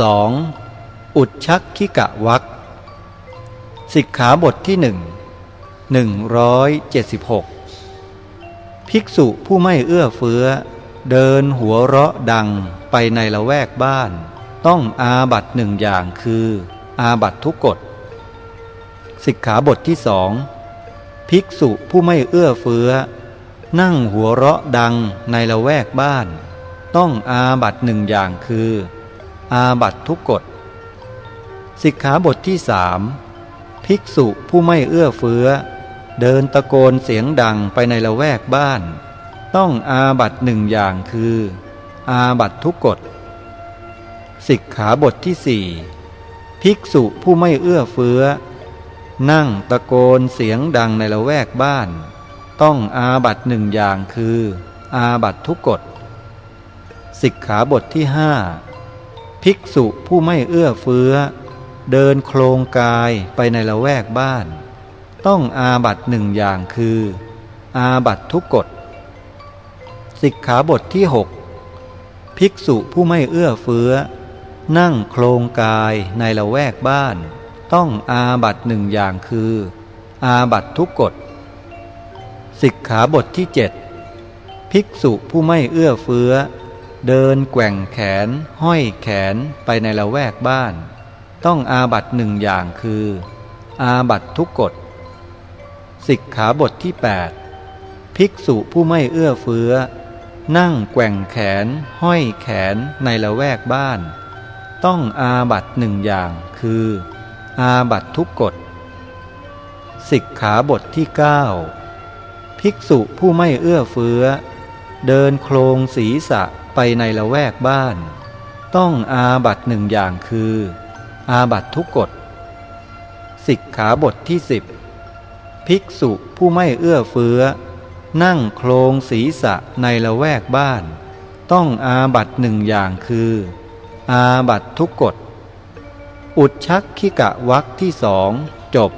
2. อุดชักขิกะวักสิกขาบทที่หนึ่งหนึ่งร้อยเจ็ดสิบหกภิกษุผู้ไม่เอื้อเฟื้อ เดินหัวเราะดังไปในละแวกบ้าน ต้องอาบัตหนึ่งอย่างคือ อาบัตทุกกฎสิกขาบทที่สองภิกษุผู้ไม่เอื้อเฟื้อ นั่งหัวเราะดังในละแวกบ้าน ต้องอาบัตหนึ่งอย่างคือ อาบัตทุกกฎสิกขาบทที่สามภิกษุผู้ไม่เอื้อเฟื้อ เดินตะโกนเสียงดังไปในละแวกบ้าน ต้องอาบัตหนึ่งอย่างคือ อาบัตทุกกฎสิกขาบทที่สี่ภิกษุผู้ไม่เอื้อเฟื้อ นั่งตะโกนเสียงดังในละแวกบ้าน ต้องอาบัตหนึ่งอย่างคือ อาบัตทุกกฎสิกขาบทที่ห้า ภิกษุผู้ไม่เอื้อเฟื้อ เดินโครงกายไปในละแวกบ้าน ต้องอาบัตหนึ่งอย่างคือ อาบัตทุกกฎสิกขาบทที่หกภิกษุผู้ไม่เอื้อเฟื้อ นั่งโครงกายในละแวกบ้าน ต้องอาบัตหนึ่งอย่างคือ อาบัตทุกกฎสิกขาบทที่เจ็ดภิกษุผู้ไม่เอื้อเฟื้อ เดินแกว่งแขน ห้อยแขนไปในละแวกบ้าน ต้องอาบัตหนึ่งอย่างคือ อาบัตทุกกฎสิกขาบทที่ 8 ภิกษุผู้ไม่เอื้อเฟื้อ นั่งแกว่งแขน ห้อยแขนในละแวกบ้าน ต้องอาบัตหนึ่งอย่างคือ อาบัตทุกกฎสิกขาบทที่ 9 ภิกษุผู้ไม่เอื้อเฟื้อ เดินโครงศีรษะ ไปในละแวกบ้าน ต้องอาบัตหนึ่งอย่างคือ อาบัตทุกกฎสิกขาบทที่สิบภิกษุผู้ไม่เอื้อเฟื้อ นั่งโครงศีรษะในละแวกบ้าน ต้องอาบัตหนึ่งอย่างคือ อาบัตทุกกฎอุดชักขิกะวักที่สองจบ